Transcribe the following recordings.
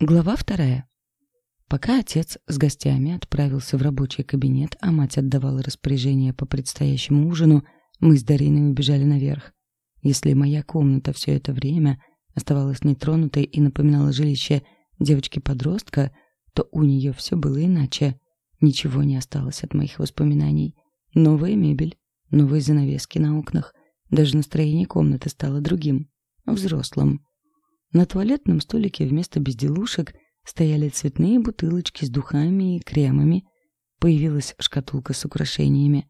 Глава вторая. Пока отец с гостями отправился в рабочий кабинет, а мать отдавала распоряжение по предстоящему ужину, мы с Дариной убежали наверх. Если моя комната все это время оставалась нетронутой и напоминала жилище девочки-подростка, то у нее все было иначе. Ничего не осталось от моих воспоминаний. Новая мебель, новые занавески на окнах. Даже настроение комнаты стало другим, взрослым. На туалетном столике вместо безделушек стояли цветные бутылочки с духами и кремами. Появилась шкатулка с украшениями.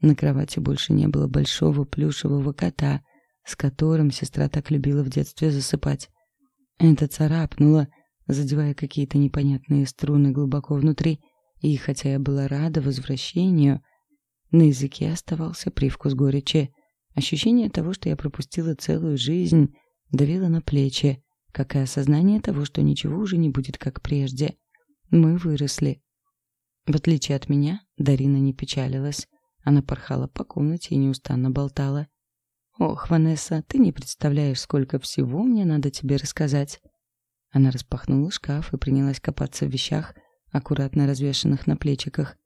На кровати больше не было большого плюшевого кота, с которым сестра так любила в детстве засыпать. Это царапнуло, задевая какие-то непонятные струны глубоко внутри, и хотя я была рада возвращению, на языке оставался привкус горечи. Ощущение того, что я пропустила целую жизнь, давило на плечи, как и осознание того, что ничего уже не будет как прежде. Мы выросли. В отличие от меня, Дарина не печалилась. Она порхала по комнате и неустанно болтала. «Ох, Ванесса, ты не представляешь, сколько всего мне надо тебе рассказать». Она распахнула шкаф и принялась копаться в вещах, аккуратно развешанных на плечиках.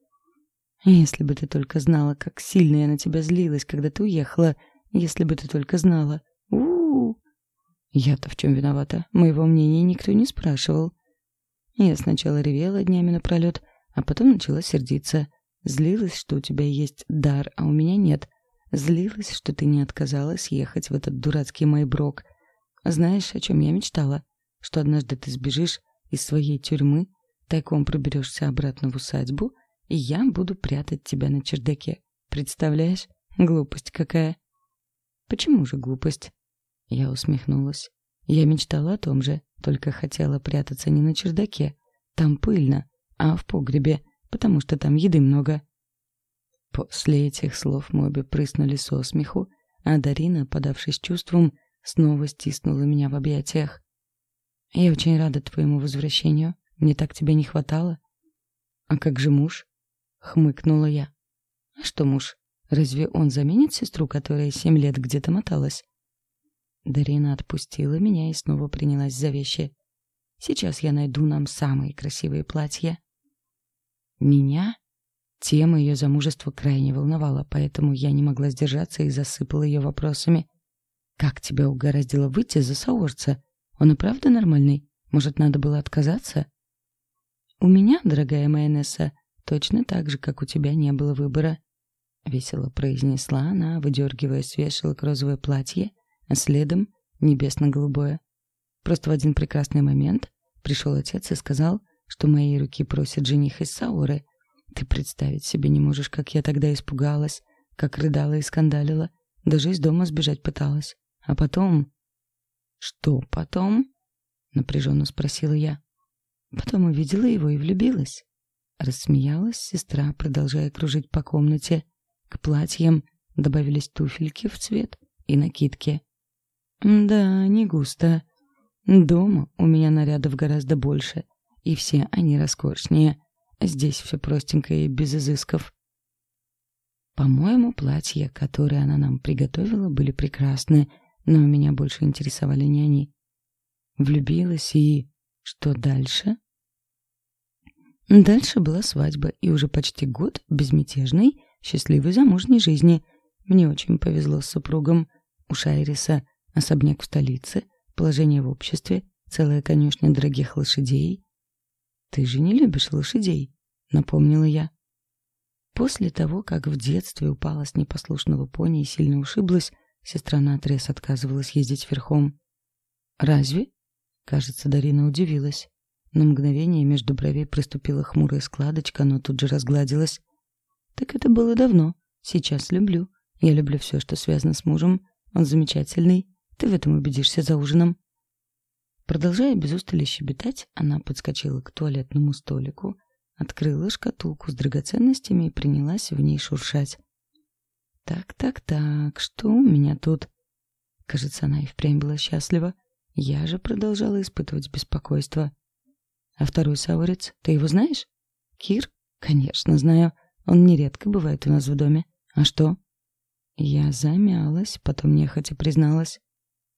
«Если бы ты только знала, как сильно я на тебя злилась, когда ты уехала. Если бы ты только знала. Я-то в чем виновата? Моего мнения никто не спрашивал. Я сначала ревела днями напролет, а потом начала сердиться. Злилась, что у тебя есть дар, а у меня нет. Злилась, что ты не отказалась ехать в этот дурацкий Майброк. Знаешь, о чем я мечтала? Что однажды ты сбежишь из своей тюрьмы, тайком проберешься обратно в усадьбу, и я буду прятать тебя на чердаке. Представляешь? Глупость какая. Почему же глупость? Я усмехнулась. Я мечтала о том же, только хотела прятаться не на чердаке, там пыльно, а в погребе, потому что там еды много. После этих слов мы обе прыснули со смеху, а Дарина, подавшись чувством, снова стиснула меня в объятиях. «Я очень рада твоему возвращению. Мне так тебя не хватало». «А как же муж?» — хмыкнула я. «А что муж? Разве он заменит сестру, которая семь лет где-то моталась?» Дарина отпустила меня и снова принялась за вещи. Сейчас я найду нам самые красивые платья. Меня тема ее замужества крайне волновала, поэтому я не могла сдержаться и засыпала ее вопросами. «Как тебя угораздило выйти за Саорца? Он и правда нормальный? Может, надо было отказаться?» «У меня, дорогая Майонесса, точно так же, как у тебя не было выбора», — весело произнесла она, выдергивая с вешалок розовое платье — а следом небесно-голубое. Просто в один прекрасный момент пришел отец и сказал, что моей руки просит жених из Сауры. Ты представить себе не можешь, как я тогда испугалась, как рыдала и скандалила, даже из дома сбежать пыталась. А потом... Что потом? Напряженно спросила я. Потом увидела его и влюбилась. Рассмеялась сестра, продолжая кружить по комнате. К платьям добавились туфельки в цвет и накидки. Да, не густо. Дома у меня нарядов гораздо больше, и все они роскошнее. Здесь все простенькое и без изысков. По-моему, платья, которые она нам приготовила, были прекрасны, но меня больше интересовали не они. Влюбилась и... Что дальше? Дальше была свадьба и уже почти год безмятежной, счастливой замужней жизни. Мне очень повезло с супругом. У Шайриса Особняк в столице, положение в обществе, целая конюшня дорогих лошадей. «Ты же не любишь лошадей», — напомнила я. После того, как в детстве упала с непослушного пони и сильно ушиблась, сестра наотрез отказывалась ездить верхом. «Разве?» — кажется, Дарина удивилась. На мгновение между бровей проступила хмурая складочка, но тут же разгладилась. «Так это было давно. Сейчас люблю. Я люблю все, что связано с мужем. Он замечательный. Ты в этом убедишься за ужином. Продолжая без устали щебетать, она подскочила к туалетному столику, открыла шкатулку с драгоценностями и принялась в ней шуршать. «Так, так, так, что у меня тут?» Кажется, она и впрямь была счастлива. Я же продолжала испытывать беспокойство. «А второй саурец, ты его знаешь?» «Кир?» «Конечно, знаю. Он нередко бывает у нас в доме. А что?» Я замялась, потом нехотя призналась.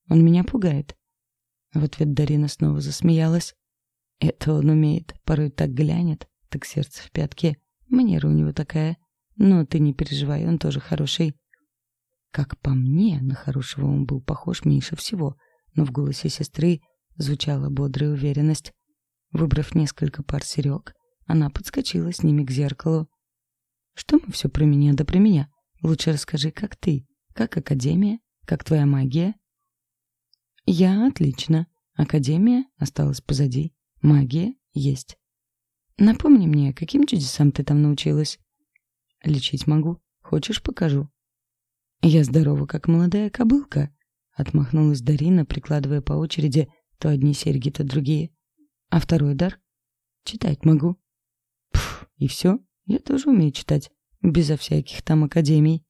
Он меня пугает. В ответ Дарина снова засмеялась. Это он умеет. Порой так глянет, так сердце в пятке. Манера у него такая. Но ты не переживай, он тоже хороший. Как по мне, на хорошего он был похож меньше всего, но в голосе сестры звучала бодрая уверенность. Выбрав несколько пар серег, она подскочила с ними к зеркалу. «Что мы все про меня да про меня? Лучше расскажи, как ты, как Академия, как твоя магия?» «Я отлично. Академия осталась позади. Магия есть. Напомни мне, каким чудесам ты там научилась?» «Лечить могу. Хочешь, покажу?» «Я здорова, как молодая кобылка», — отмахнулась Дарина, прикладывая по очереди то одни серьги, то другие. «А второй дар?» «Читать могу». «Пф, и все? Я тоже умею читать, безо всяких там академий».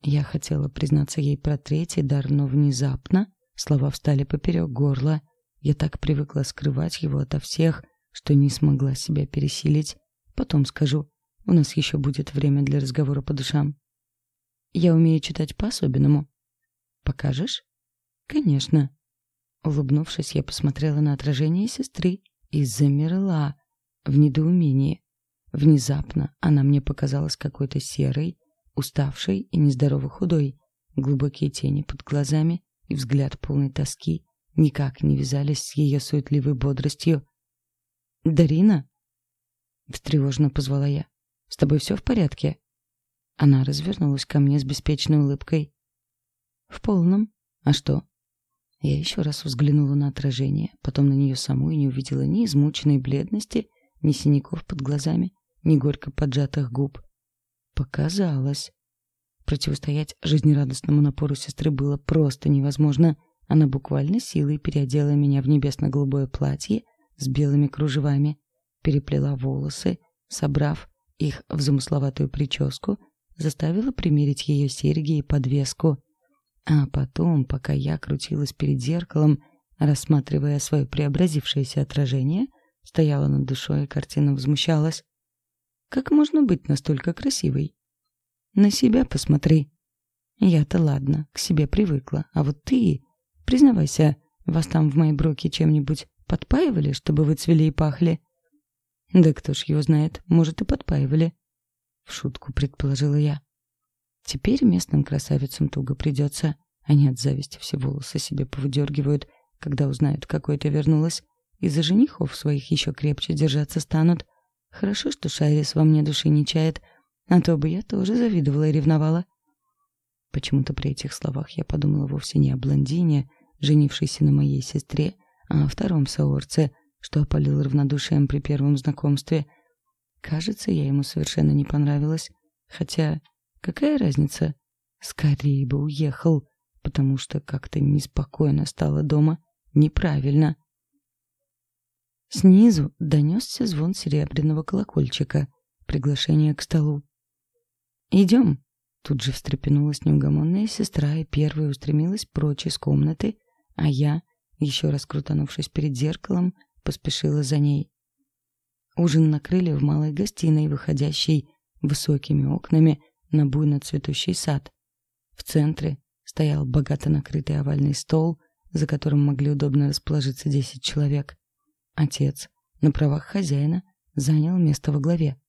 Я хотела признаться ей про третий дар, но внезапно слова встали поперек горла. Я так привыкла скрывать его ото всех, что не смогла себя пересилить. Потом скажу. У нас еще будет время для разговора по душам. Я умею читать по-особенному. Покажешь? Конечно. Улыбнувшись, я посмотрела на отражение сестры и замерла в недоумении. Внезапно она мне показалась какой-то серой, уставшей и нездорово худой. Глубокие тени под глазами и взгляд полной тоски никак не вязались с ее суетливой бодростью. «Дарина?» — встревоженно позвала я. «С тобой все в порядке?» Она развернулась ко мне с беспечной улыбкой. «В полном. А что?» Я еще раз взглянула на отражение, потом на нее саму и не увидела ни измученной бледности, ни синяков под глазами, ни горько поджатых губ. Показалось. Противостоять жизнерадостному напору сестры было просто невозможно. Она буквально силой переодела меня в небесно-голубое платье с белыми кружевами, переплела волосы, собрав их в замысловатую прическу, заставила примерить ее серьги и подвеску. А потом, пока я крутилась перед зеркалом, рассматривая свое преобразившееся отражение, стояла над душой и картина возмущалась. Как можно быть настолько красивой? На себя посмотри. Я-то ладно, к себе привыкла, а вот ты, признавайся, вас там в моей броке чем-нибудь подпаивали, чтобы вы цвели и пахли? Да кто ж его знает, может и подпаивали. В шутку предположила я. Теперь местным красавицам туго придется. Они от зависти все волосы себе повыдергивают, когда узнают, какой ты вернулась. И за женихов своих еще крепче держаться станут. Хорошо, что Шайрис во мне души не чает, а то бы я тоже завидовала и ревновала. Почему-то при этих словах я подумала вовсе не о блондине, женившейся на моей сестре, а о втором соорце, что опалил равнодушием при первом знакомстве, Кажется, я ему совершенно не понравилась. Хотя, какая разница? Скорее бы уехал, потому что как-то неспокойно стало дома. Неправильно. Снизу донесся звон серебряного колокольчика. Приглашение к столу. «Идем!» Тут же встрепенулась неугомонная сестра и первая устремилась прочь из комнаты, а я, еще раз крутанувшись перед зеркалом, поспешила за ней. Ужин накрыли в малой гостиной, выходящей высокими окнами на буйно цветущий сад. В центре стоял богато накрытый овальный стол, за которым могли удобно расположиться десять человек. Отец, на правах хозяина, занял место во главе.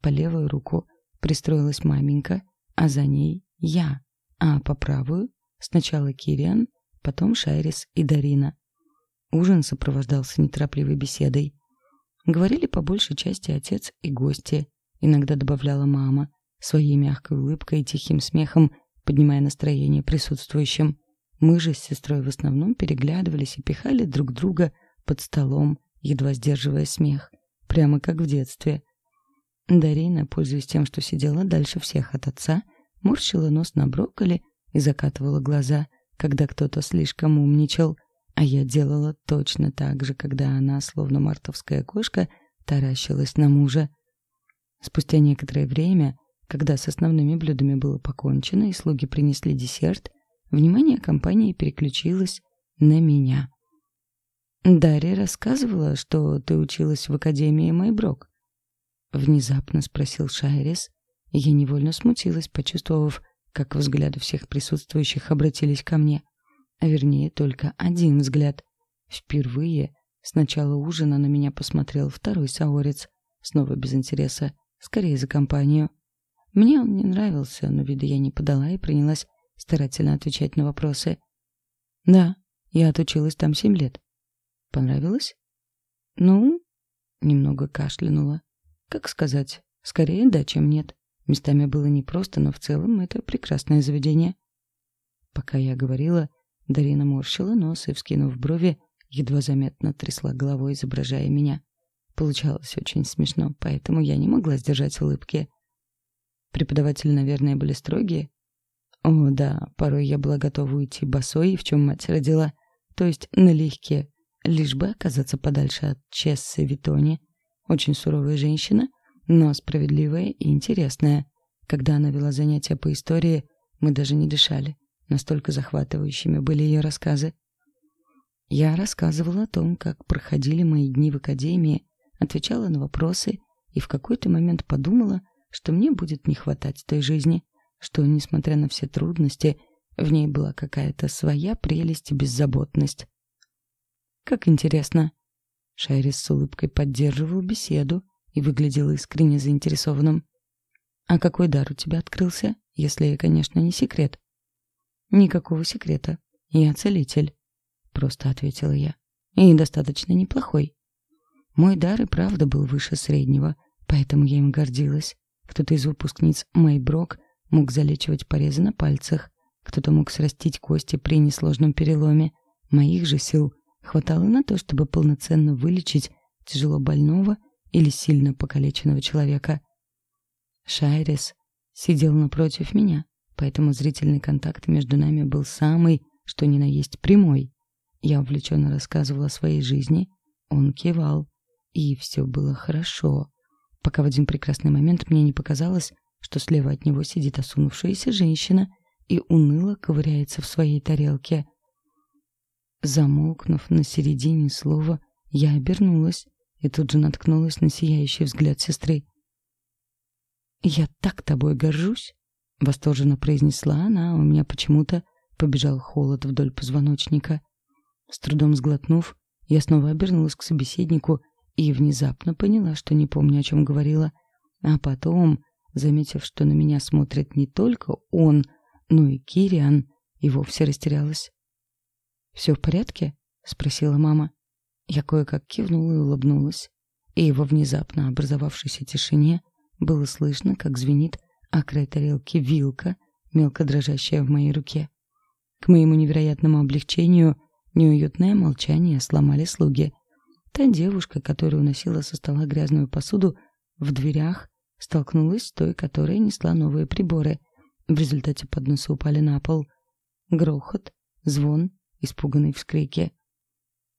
По левую руку пристроилась маменька, а за ней я, а по правую сначала Кириан, потом Шайрис и Дарина. Ужин сопровождался неторопливой беседой. Говорили по большей части отец и гости. Иногда добавляла мама, своей мягкой улыбкой и тихим смехом, поднимая настроение присутствующим. Мы же с сестрой в основном переглядывались и пихали друг друга под столом, едва сдерживая смех, прямо как в детстве. Дарина, пользуясь тем, что сидела дальше всех от отца, морщила нос на брокколи и закатывала глаза, когда кто-то слишком умничал — а я делала точно так же, когда она, словно мартовская кошка, таращилась на мужа. Спустя некоторое время, когда с основными блюдами было покончено и слуги принесли десерт, внимание компании переключилось на меня. «Дарья рассказывала, что ты училась в Академии Майброк?» Внезапно спросил Шайрис, я невольно смутилась, почувствовав, как взгляды всех присутствующих обратились ко мне а вернее только один взгляд. Впервые С начала ужина на меня посмотрел второй саорец, снова без интереса, скорее за компанию. Мне он не нравился, но вида я не подала и принялась старательно отвечать на вопросы. «Да, я отучилась там семь лет». «Понравилось?» «Ну?» — немного кашлянула. «Как сказать, скорее да, чем нет. Местами было непросто, но в целом это прекрасное заведение». Пока я говорила, Дарина морщила нос и, вскинув брови, едва заметно трясла головой, изображая меня. Получалось очень смешно, поэтому я не могла сдержать улыбки. Преподаватели, наверное, были строгие. О, да, порой я была готова уйти босой, в чем мать родила, то есть налегке, лишь бы оказаться подальше от Чессы Витони. Очень суровая женщина, но справедливая и интересная. Когда она вела занятия по истории, мы даже не дышали. Настолько захватывающими были ее рассказы. Я рассказывала о том, как проходили мои дни в академии, отвечала на вопросы и в какой-то момент подумала, что мне будет не хватать той жизни, что, несмотря на все трудности, в ней была какая-то своя прелесть и беззаботность. Как интересно. Шайрис с улыбкой поддерживал беседу и выглядел искренне заинтересованным. А какой дар у тебя открылся, если, конечно, не секрет? Никакого секрета. Я целитель, просто ответила я. И достаточно неплохой. Мой дар и правда был выше среднего, поэтому я им гордилась. Кто-то из выпускниц Мэйброк мог залечивать порезы на пальцах, кто-то мог срастить кости при несложном переломе. Моих же сил хватало на то, чтобы полноценно вылечить тяжело больного или сильно покалеченного человека. Шайрес сидел напротив меня, поэтому зрительный контакт между нами был самый, что ни на есть прямой. Я увлеченно рассказывала о своей жизни, он кивал, и все было хорошо, пока в один прекрасный момент мне не показалось, что слева от него сидит осунувшаяся женщина и уныло ковыряется в своей тарелке. Замолкнув на середине слова, я обернулась и тут же наткнулась на сияющий взгляд сестры. «Я так тобой горжусь!» Восторженно произнесла она, а у меня почему-то побежал холод вдоль позвоночника. С трудом сглотнув, я снова обернулась к собеседнику и внезапно поняла, что не помню, о чем говорила. А потом, заметив, что на меня смотрит не только он, но и Кириан, и вовсе растерялась. «Все в порядке?» — спросила мама. Я кое-как кивнула и улыбнулась. И во внезапно образовавшейся тишине было слышно, как звенит а край тарелки вилка, мелко дрожащая в моей руке. К моему невероятному облегчению неуютное молчание сломали слуги. Та девушка, которая уносила со стола грязную посуду, в дверях столкнулась с той, которая несла новые приборы. В результате подносы упали на пол. Грохот, звон, испуганные вскрики.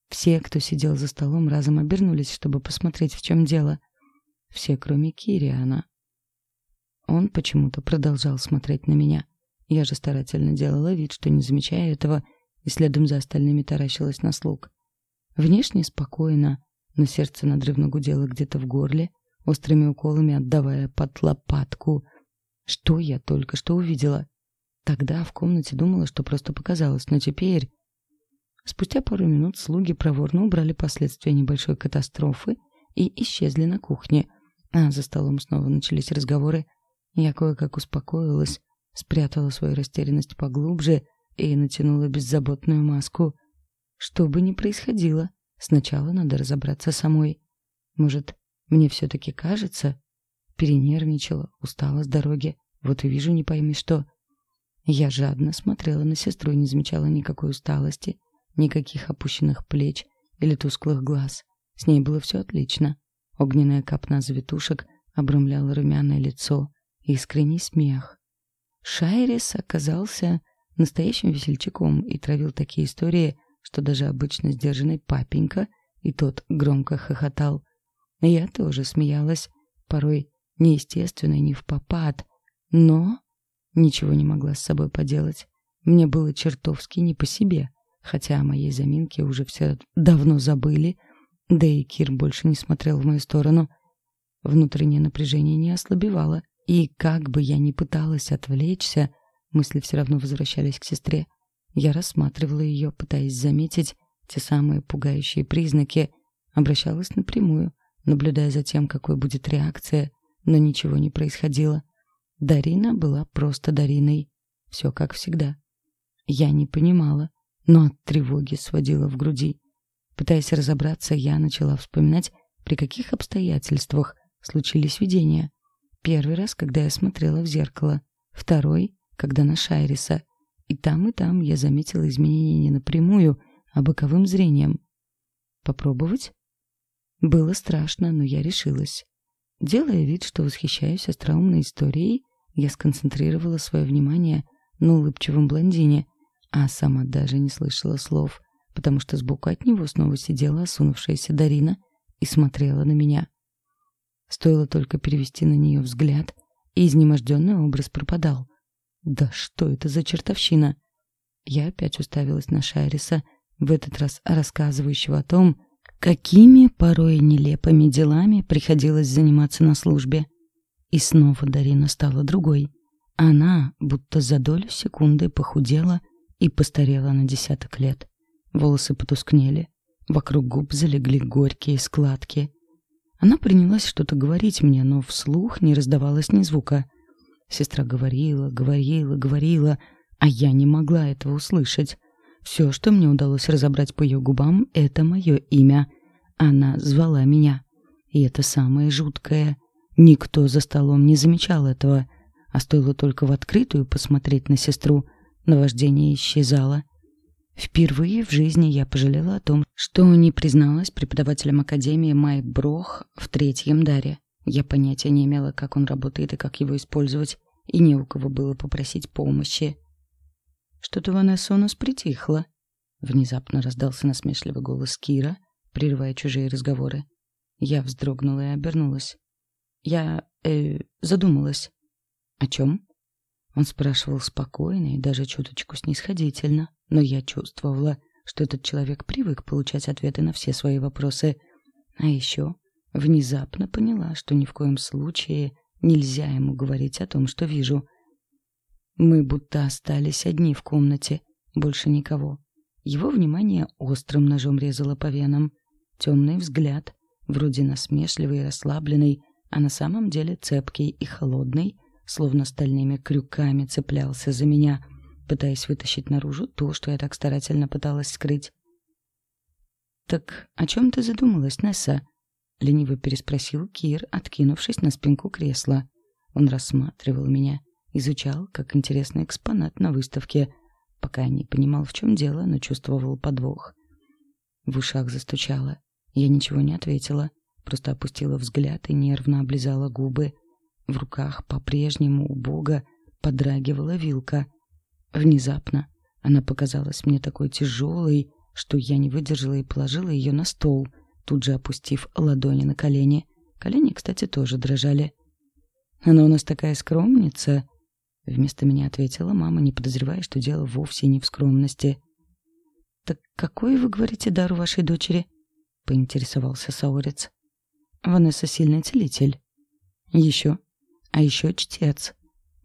Все, кто сидел за столом, разом обернулись, чтобы посмотреть, в чем дело. Все, кроме Кириана. Он почему-то продолжал смотреть на меня. Я же старательно делала вид, что не замечаю этого, и следом за остальными таращилась на слуг. Внешне спокойно, но сердце надрывно гудело где-то в горле, острыми уколами отдавая под лопатку. Что я только что увидела? Тогда в комнате думала, что просто показалось, но теперь... Спустя пару минут слуги проворно убрали последствия небольшой катастрофы и исчезли на кухне, а за столом снова начались разговоры я кое-как успокоилась, спрятала свою растерянность поглубже и натянула беззаботную маску. Что бы ни происходило, сначала надо разобраться самой. Может, мне все-таки кажется? Перенервничала, устала с дороги, вот и вижу не пойми что. Я жадно смотрела на сестру и не замечала никакой усталости, никаких опущенных плеч или тусклых глаз. С ней было все отлично. Огненная капна завитушек обрамляла румяное лицо, искренний смех. Шайрис оказался настоящим весельчаком и травил такие истории, что даже обычно сдержанный папенька и тот громко хохотал. Я тоже смеялась, порой неестественно и не в попад, но ничего не могла с собой поделать. Мне было чертовски не по себе, хотя о моей заминке уже все давно забыли, да и Кир больше не смотрел в мою сторону. Внутреннее напряжение не ослабевало. И как бы я ни пыталась отвлечься, мысли все равно возвращались к сестре. Я рассматривала ее, пытаясь заметить те самые пугающие признаки, обращалась напрямую, наблюдая за тем, какой будет реакция, но ничего не происходило. Дарина была просто Дариной. Все как всегда. Я не понимала, но от тревоги сводила в груди. Пытаясь разобраться, я начала вспоминать, при каких обстоятельствах случились видения. Первый раз, когда я смотрела в зеркало. Второй, когда на Шайриса. И там, и там я заметила изменения не напрямую, а боковым зрением. Попробовать? Было страшно, но я решилась. Делая вид, что восхищаюсь остроумной историей, я сконцентрировала свое внимание на улыбчивом блондине, а сама даже не слышала слов, потому что сбоку от него снова сидела осунувшаяся Дарина и смотрела на меня. Стоило только перевести на нее взгляд, и изнеможденный образ пропадал. Да что это за чертовщина? Я опять уставилась на Шайриса, в этот раз рассказывающего о том, какими порой нелепыми делами приходилось заниматься на службе. И снова Дарина стала другой. Она будто за долю секунды похудела и постарела на десяток лет. Волосы потускнели, вокруг губ залегли горькие складки. Она принялась что-то говорить мне, но вслух не раздавалось ни звука. Сестра говорила, говорила, говорила, а я не могла этого услышать. Все, что мне удалось разобрать по ее губам, это мое имя. Она звала меня. И это самое жуткое. Никто за столом не замечал этого. А стоило только в открытую посмотреть на сестру, наваждение исчезало. Впервые в жизни я пожалела о том, что не призналась преподавателям Академии Майк Брох в третьем даре. Я понятия не имела, как он работает и как его использовать, и не у кого было попросить помощи. Что-то Ванесса у нас притихла. Внезапно раздался насмешливый голос Кира, прерывая чужие разговоры. Я вздрогнула и обернулась. Я, э, задумалась. О чем? Он спрашивал спокойно и даже чуточку снисходительно, но я чувствовала, что этот человек привык получать ответы на все свои вопросы. А еще внезапно поняла, что ни в коем случае нельзя ему говорить о том, что вижу. Мы будто остались одни в комнате, больше никого. Его внимание острым ножом резало по венам. Темный взгляд, вроде насмешливый и расслабленный, а на самом деле цепкий и холодный, словно стальными крюками цеплялся за меня, пытаясь вытащить наружу то, что я так старательно пыталась скрыть. «Так о чем ты задумалась, Несса?» — лениво переспросил Кир, откинувшись на спинку кресла. Он рассматривал меня — изучал, как интересный экспонат на выставке, пока не понимал, в чем дело, но чувствовал подвох. В ушах застучало. Я ничего не ответила, просто опустила взгляд и нервно облизала губы. В руках по-прежнему у Бога подрагивала вилка. Внезапно она показалась мне такой тяжелой, что я не выдержала и положила ее на стол, тут же опустив ладони на колени. Колени, кстати, тоже дрожали. «Она у нас такая скромница», Вместо меня ответила мама, не подозревая, что дело вовсе не в скромности. «Так какой, вы говорите, дар у вашей дочери?» — поинтересовался Саурец. «Ванесса сильный целитель». «Еще? А еще чтец».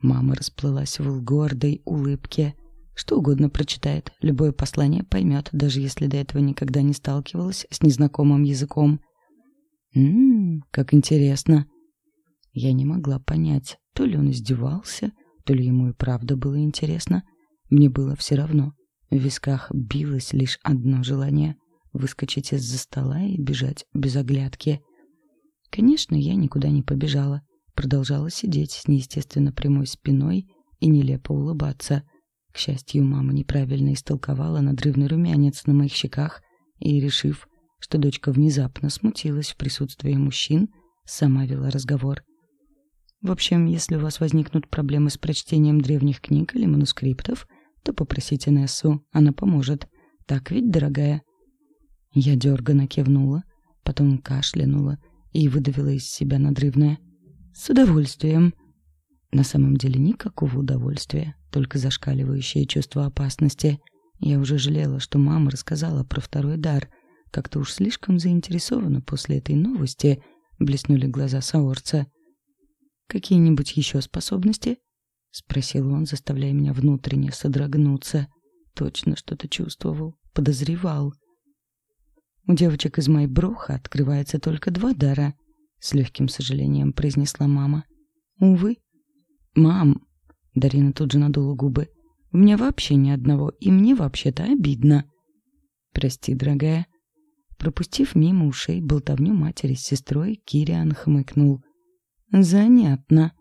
Мама расплылась в гордой улыбке. Что угодно прочитает, любое послание поймет, даже если до этого никогда не сталкивалась с незнакомым языком. «Ммм, как интересно». Я не могла понять, то ли он издевался, то ли ему и правда было интересно. Мне было все равно. В висках билось лишь одно желание — выскочить из-за стола и бежать без оглядки. Конечно, я никуда не побежала. Продолжала сидеть с неестественно прямой спиной и нелепо улыбаться. К счастью, мама неправильно истолковала надрывный румянец на моих щеках и, решив, что дочка внезапно смутилась в присутствии мужчин, сама вела разговор. В общем, если у вас возникнут проблемы с прочтением древних книг или манускриптов, то попросите Нессу, она поможет. Так ведь, дорогая?» Я дерганно кивнула, потом кашлянула и выдавила из себя надрывное. «С удовольствием». На самом деле никакого удовольствия, только зашкаливающее чувство опасности. Я уже жалела, что мама рассказала про второй дар. Как-то уж слишком заинтересована после этой новости, блеснули глаза Саорца. Какие-нибудь еще способности? Спросил он, заставляя меня внутренне содрогнуться. Точно что-то чувствовал, подозревал. У девочек из Майброха открывается только два дара, с легким сожалением произнесла мама. Увы. Мам, Дарина тут же надула губы. У меня вообще ни одного, и мне вообще-то обидно. Прости, дорогая. Пропустив мимо ушей болтовню матери с сестрой, Кириан хмыкнул. Занятно.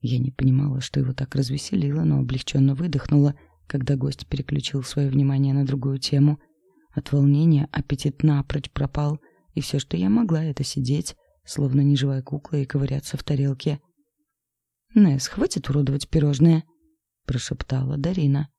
Я не понимала, что его так развеселило, но облегченно выдохнула, когда гость переключил свое внимание на другую тему. От волнения аппетит напрочь пропал, и все, что я могла, это сидеть, словно неживая кукла, и ковыряться в тарелке. «Несс, хватит уродовать пирожное», — прошептала Дарина.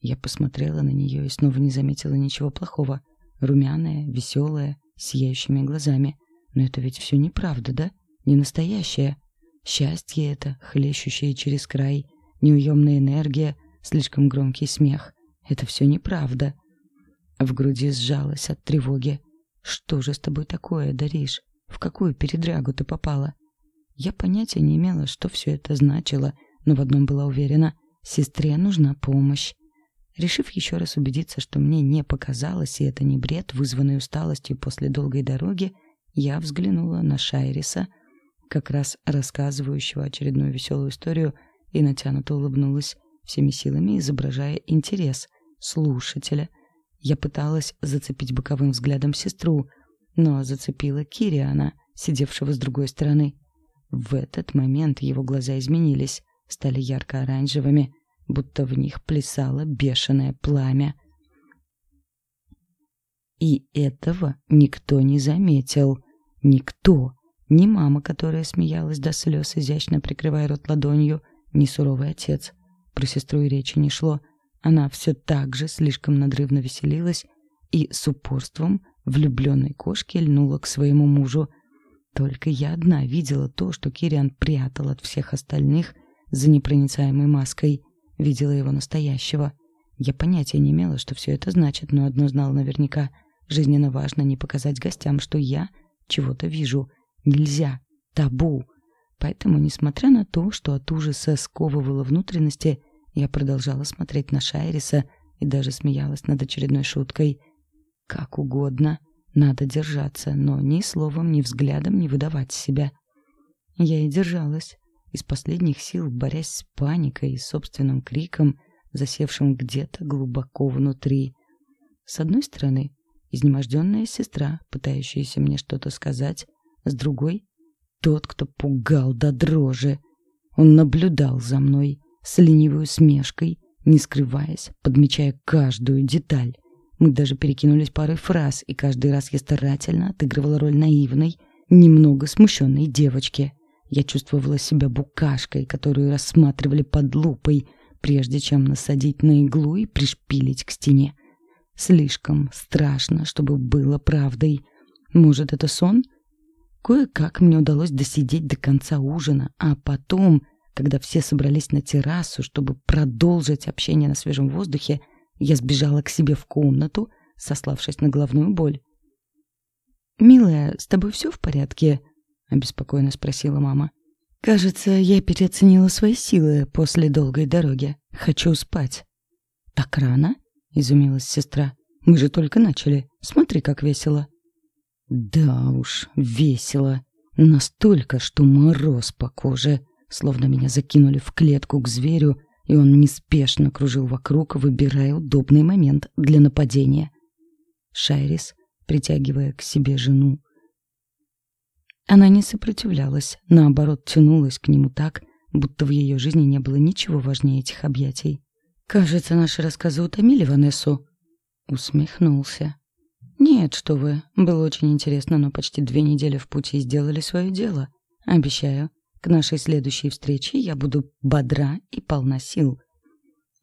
Я посмотрела на нее и снова не заметила ничего плохого. Румяная, веселая, сияющими глазами. Но это ведь все неправда, да? Не настоящее. Счастье это, хлещущее через край, неуемная энергия, слишком громкий смех. Это все неправда. В груди сжалось от тревоги. Что же с тобой такое, Дариш? В какую передрягу ты попала? Я понятия не имела, что все это значило, но в одном была уверена — сестре нужна помощь. Решив еще раз убедиться, что мне не показалось, и это не бред, вызванный усталостью после долгой дороги, я взглянула на Шайриса, как раз рассказывающего очередную веселую историю, и натянуто улыбнулась, всеми силами изображая интерес слушателя. Я пыталась зацепить боковым взглядом сестру, но зацепила Кириана, сидевшего с другой стороны. В этот момент его глаза изменились, стали ярко-оранжевыми, будто в них плясало бешеное пламя. И этого никто не заметил. Никто. Ни мама, которая смеялась до слез, изящно прикрывая рот ладонью, ни суровый отец. Про сестру и речи не шло. Она все так же слишком надрывно веселилась и с упорством влюбленной кошки льнула к своему мужу. Только я одна видела то, что Кириан прятал от всех остальных за непроницаемой маской. Видела его настоящего. Я понятия не имела, что все это значит, но одно знала наверняка. Жизненно важно не показать гостям, что я чего-то вижу. Нельзя. Табу. Поэтому, несмотря на то, что от ужаса сковывало внутренности, я продолжала смотреть на Шайриса и даже смеялась над очередной шуткой. Как угодно. Надо держаться, но ни словом, ни взглядом не выдавать себя. Я и держалась, из последних сил борясь с паникой и собственным криком, засевшим где-то глубоко внутри. С одной стороны, изнеможденная сестра, пытающаяся мне что-то сказать, с другой — тот, кто пугал до дрожи. Он наблюдал за мной с ленивой усмешкой, не скрываясь, подмечая каждую деталь. Мы даже перекинулись парой фраз, и каждый раз я старательно отыгрывала роль наивной, немного смущенной девочки. Я чувствовала себя букашкой, которую рассматривали под лупой, прежде чем насадить на иглу и пришпилить к стене. Слишком страшно, чтобы было правдой. Может, это сон? Кое-как мне удалось досидеть до конца ужина, а потом, когда все собрались на террасу, чтобы продолжить общение на свежем воздухе, я сбежала к себе в комнату, сославшись на головную боль. «Милая, с тобой все в порядке?» — обеспокоенно спросила мама. «Кажется, я переоценила свои силы после долгой дороги. Хочу спать». «Так рано?» — изумилась сестра. «Мы же только начали. Смотри, как весело». «Да уж, весело. Настолько, что мороз по коже, словно меня закинули в клетку к зверю, и он неспешно кружил вокруг, выбирая удобный момент для нападения. Шайрис, притягивая к себе жену. Она не сопротивлялась, наоборот, тянулась к нему так, будто в ее жизни не было ничего важнее этих объятий. «Кажется, наши рассказы утомили Ванессу», — усмехнулся. «Нет, что вы, было очень интересно, но почти две недели в пути сделали свое дело. Обещаю, к нашей следующей встрече я буду бодра и полна сил.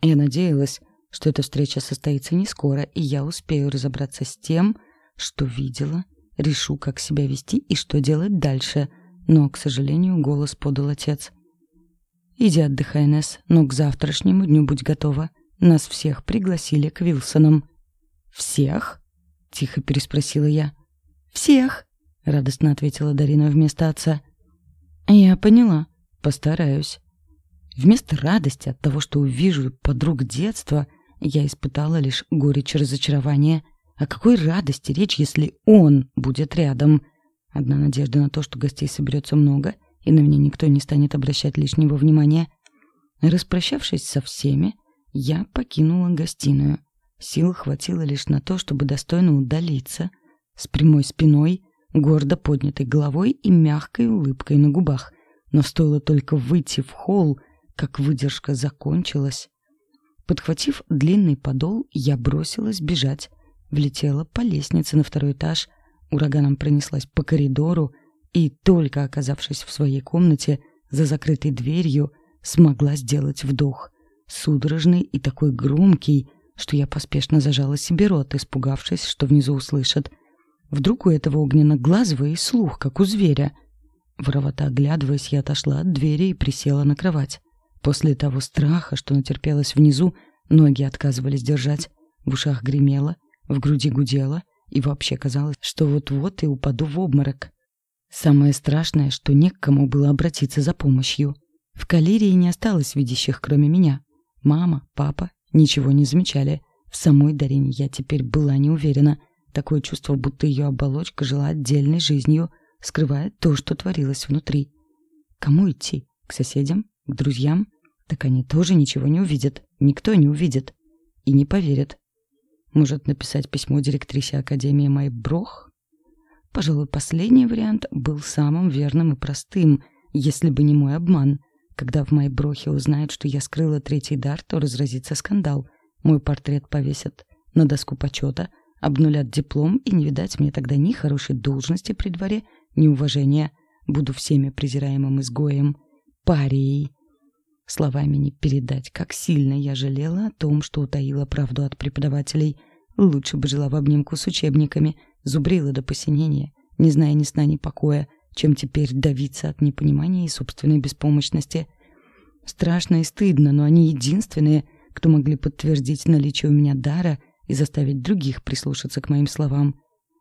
Я надеялась, что эта встреча состоится не скоро, и я успею разобраться с тем, что видела, решу, как себя вести и что делать дальше. Но, к сожалению, голос подал отец. «Иди отдыхай, Несс, но к завтрашнему дню будь готова. Нас всех пригласили к Вилсонам». «Всех?» — тихо переспросила я. «Всех!» — радостно ответила Дарина вместо отца. Я поняла. Постараюсь. Вместо радости от того, что увижу подруг детства, я испытала лишь горечь разочарования. О какой радости речь, если он будет рядом? Одна надежда на то, что гостей соберется много, и на меня никто не станет обращать лишнего внимания. Распрощавшись со всеми, я покинула гостиную. Сил хватило лишь на то, чтобы достойно удалиться, с прямой спиной, гордо поднятой головой и мягкой улыбкой на губах. Но стоило только выйти в холл, как выдержка закончилась. Подхватив длинный подол, я бросилась бежать, влетела по лестнице на второй этаж, ураганом пронеслась по коридору и, только оказавшись в своей комнате, за закрытой дверью, смогла сделать вдох. Судорожный и такой громкий, что я поспешно зажала себе рот, испугавшись, что внизу услышат. Вдруг у этого огненно-глазого и слух, как у зверя. Воровато оглядываясь, я отошла от двери и присела на кровать. После того страха, что натерпелась внизу, ноги отказывались держать, в ушах гремело, в груди гудело, и вообще казалось, что вот-вот и упаду в обморок. Самое страшное, что не к кому было обратиться за помощью. В калерии не осталось видящих, кроме меня. Мама, папа ничего не замечали. В самой Дарине я теперь была не уверена. Такое чувство, будто ее оболочка жила отдельной жизнью, скрывая то, что творилось внутри. Кому идти? К соседям? К друзьям? Так они тоже ничего не увидят. Никто не увидит. И не поверит. Может, написать письмо директрисе Академии Майброх? Пожалуй, последний вариант был самым верным и простым, если бы не мой обман. Когда в Майброхе узнают, что я скрыла третий дар, то разразится скандал. Мой портрет повесят на доску почета, обнулят диплом, и не видать мне тогда ни хорошей должности при дворе, ни уважения. Буду всеми презираемым изгоем. Парией. Словами не передать, как сильно я жалела о том, что утаила правду от преподавателей. Лучше бы жила в обнимку с учебниками, зубрила до посинения, не зная ни сна, ни покоя, чем теперь давиться от непонимания и собственной беспомощности. Страшно и стыдно, но они единственные, кто могли подтвердить наличие у меня дара и заставить других прислушаться к моим словам.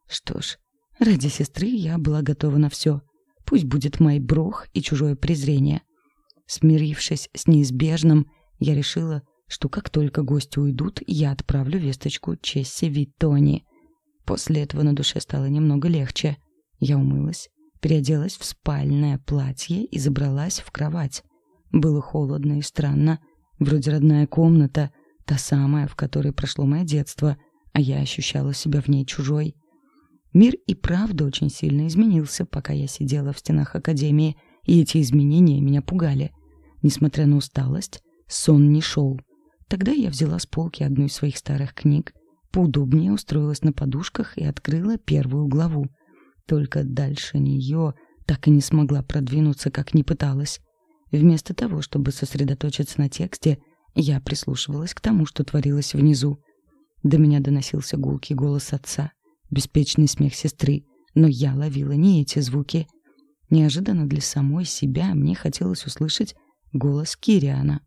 Что ж, ради сестры я была готова на все. Пусть будет мой брох и чужое презрение. Смирившись с неизбежным, я решила, что как только гости уйдут, я отправлю весточку Чесси Виттони. После этого на душе стало немного легче. Я умылась, переоделась в спальное платье и забралась в кровать. Было холодно и странно. Вроде родная комната, та самая, в которой прошло мое детство, а я ощущала себя в ней чужой. Мир и правда очень сильно изменился, пока я сидела в стенах академии, и эти изменения меня пугали. Несмотря на усталость, сон не шел. Тогда я взяла с полки одну из своих старых книг, поудобнее устроилась на подушках и открыла первую главу. Только дальше нее так и не смогла продвинуться, как не пыталась. Вместо того, чтобы сосредоточиться на тексте, я прислушивалась к тому, что творилось внизу. До меня доносился гулкий голос отца, беспечный смех сестры, но я ловила не эти звуки. Неожиданно для самой себя мне хотелось услышать голос Кириана.